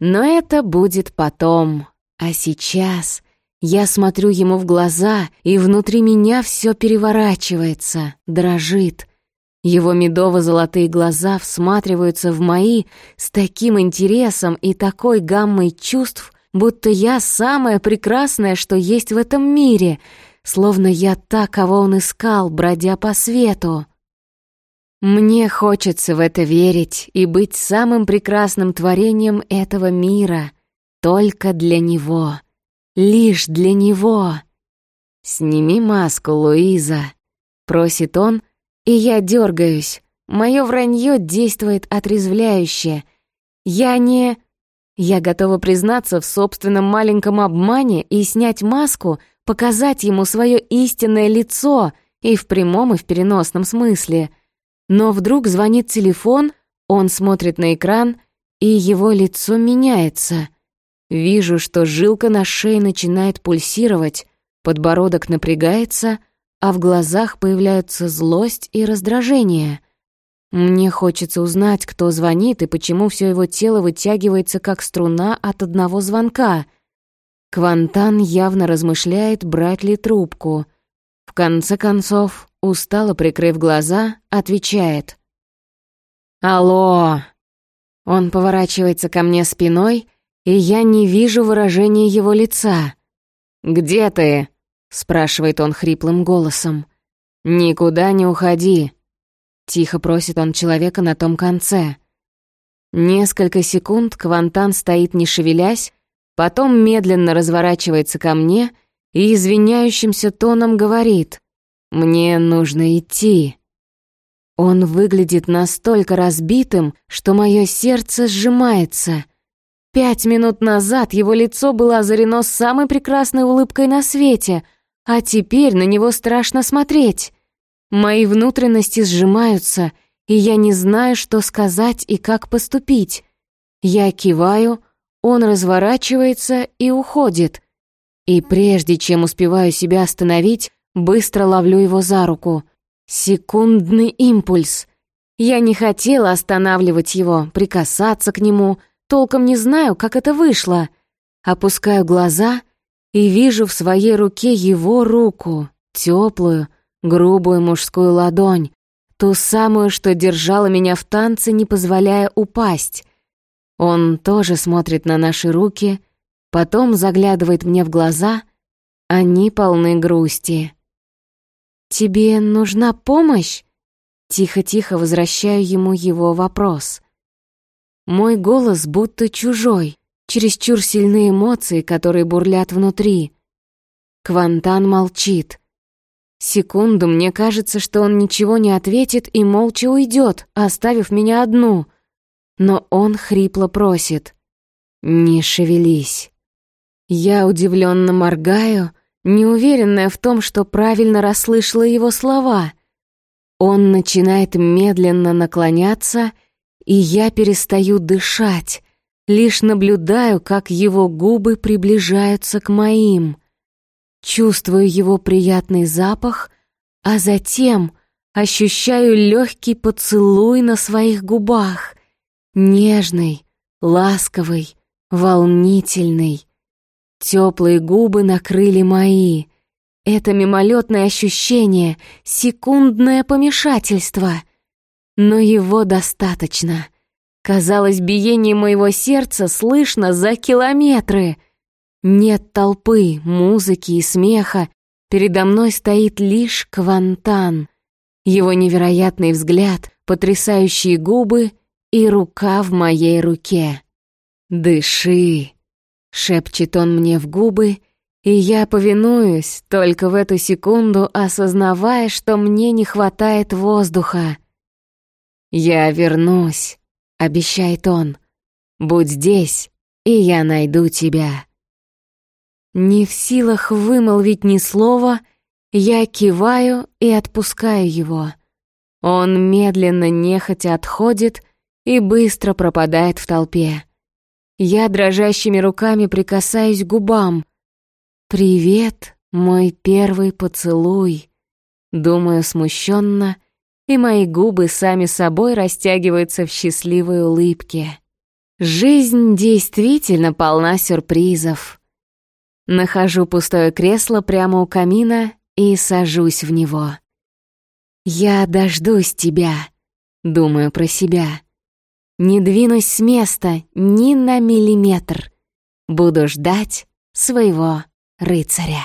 Но это будет потом, а сейчас я смотрю ему в глаза, и внутри меня все переворачивается, дрожит. Его медово-золотые глаза всматриваются в мои с таким интересом и такой гаммой чувств, будто я самое прекрасное, что есть в этом мире — словно я та, кого он искал, бродя по свету. Мне хочется в это верить и быть самым прекрасным творением этого мира, только для него, лишь для него. «Сними маску, Луиза», — просит он, и я дергаюсь. Мое вранье действует отрезвляюще. Я не... Я готова признаться в собственном маленьком обмане и снять маску, показать ему свое истинное лицо и в прямом, и в переносном смысле. Но вдруг звонит телефон, он смотрит на экран, и его лицо меняется. Вижу, что жилка на шее начинает пульсировать, подбородок напрягается, а в глазах появляются злость и раздражение. Мне хочется узнать, кто звонит и почему все его тело вытягивается, как струна от одного звонка. Квантан явно размышляет, брать ли трубку. В конце концов, устало прикрыв глаза, отвечает. «Алло!» Он поворачивается ко мне спиной, и я не вижу выражения его лица. «Где ты?» — спрашивает он хриплым голосом. «Никуда не уходи», — тихо просит он человека на том конце. Несколько секунд Квантан стоит не шевелясь, потом медленно разворачивается ко мне и извиняющимся тоном говорит «Мне нужно идти». Он выглядит настолько разбитым, что мое сердце сжимается. Пять минут назад его лицо было озарено самой прекрасной улыбкой на свете, а теперь на него страшно смотреть. Мои внутренности сжимаются, и я не знаю, что сказать и как поступить. Я киваю, он разворачивается и уходит. И прежде чем успеваю себя остановить, быстро ловлю его за руку — Секундный импульс. Я не хотела останавливать его, прикасаться к нему, толком не знаю, как это вышло. Опускаю глаза и вижу в своей руке его руку, теплую, грубую мужскую ладонь, ту самую, что держала меня в танце, не позволяя упасть. Он тоже смотрит на наши руки, потом заглядывает мне в глаза, они полны грусти. «Тебе нужна помощь?» Тихо-тихо возвращаю ему его вопрос. Мой голос будто чужой, чересчур сильные эмоции, которые бурлят внутри. Квантан молчит. Секунду мне кажется, что он ничего не ответит и молча уйдет, оставив меня одну. Но он хрипло просит. «Не шевелись». Я удивленно моргаю, неуверенная в том, что правильно расслышала его слова. Он начинает медленно наклоняться, и я перестаю дышать, лишь наблюдаю, как его губы приближаются к моим. Чувствую его приятный запах, а затем ощущаю легкий поцелуй на своих губах, нежный, ласковый, волнительный. Теплые губы накрыли мои. Это мимолетное ощущение, секундное помешательство. Но его достаточно. Казалось, биение моего сердца слышно за километры. Нет толпы, музыки и смеха. Передо мной стоит лишь Квантан. Его невероятный взгляд, потрясающие губы и рука в моей руке. «Дыши!» — шепчет он мне в губы, и я повинуюсь, только в эту секунду осознавая, что мне не хватает воздуха. «Я вернусь», — обещает он. «Будь здесь, и я найду тебя». Не в силах вымолвить ни слова, я киваю и отпускаю его. Он медленно, нехотя отходит и быстро пропадает в толпе. Я дрожащими руками прикасаюсь к губам. «Привет, мой первый поцелуй», — думаю смущенно, и мои губы сами собой растягиваются в счастливой улыбке. Жизнь действительно полна сюрпризов. Нахожу пустое кресло прямо у камина и сажусь в него. «Я дождусь тебя», — думаю про себя. Не двинусь с места ни на миллиметр. Буду ждать своего рыцаря.